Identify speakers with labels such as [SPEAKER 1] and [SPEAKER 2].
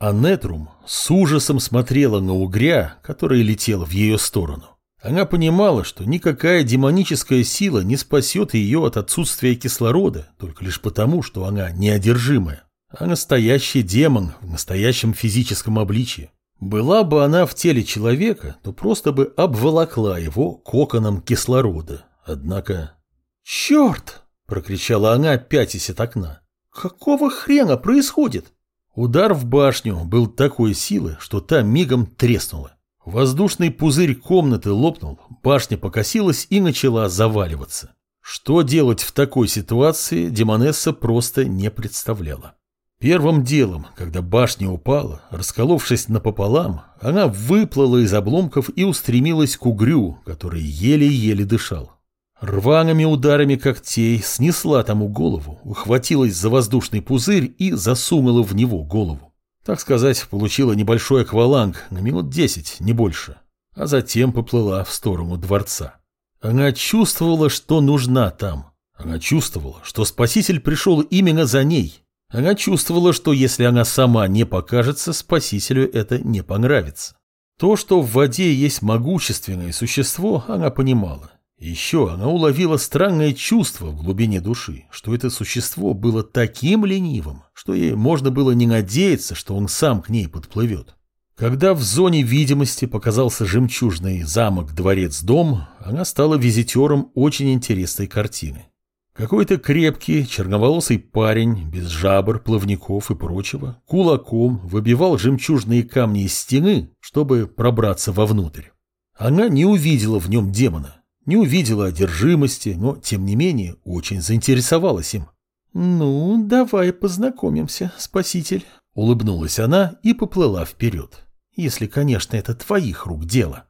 [SPEAKER 1] А Нетрум с ужасом смотрела на угря, который летел в ее сторону. Она понимала, что никакая демоническая сила не спасет ее от отсутствия кислорода, только лишь потому, что она неодержимая, а настоящий демон в настоящем физическом обличии. Была бы она в теле человека, то просто бы обволокла его коконом кислорода. Однако... «Черт!» – прокричала она, пятясь от окна. «Какого хрена происходит?» Удар в башню был такой силы, что та мигом треснула. Воздушный пузырь комнаты лопнул, башня покосилась и начала заваливаться. Что делать в такой ситуации, Демонесса просто не представляла. Первым делом, когда башня упала, расколовшись напополам, она выплыла из обломков и устремилась к угрю, который еле-еле дышал. Рваными ударами когтей снесла тому голову, ухватилась за воздушный пузырь и засунула в него голову. Так сказать, получила небольшой акваланг на минут десять, не больше, а затем поплыла в сторону дворца. Она чувствовала, что нужна там. Она чувствовала, что спаситель пришел именно за ней, она чувствовала, что если она сама не покажется, спасителю это не понравится. То, что в воде есть могущественное существо, она понимала. Еще она уловила странное чувство в глубине души, что это существо было таким ленивым, что ей можно было не надеяться, что он сам к ней подплывет. Когда в зоне видимости показался жемчужный замок-дворец-дом, она стала визитером очень интересной картины. Какой-то крепкий, черноволосый парень, без жабр, плавников и прочего, кулаком выбивал жемчужные камни из стены, чтобы пробраться вовнутрь. Она не увидела в нем демона, не увидела одержимости, но, тем не менее, очень заинтересовалась им. «Ну, давай познакомимся, спаситель», — улыбнулась она и поплыла вперед. «Если, конечно, это твоих рук дело».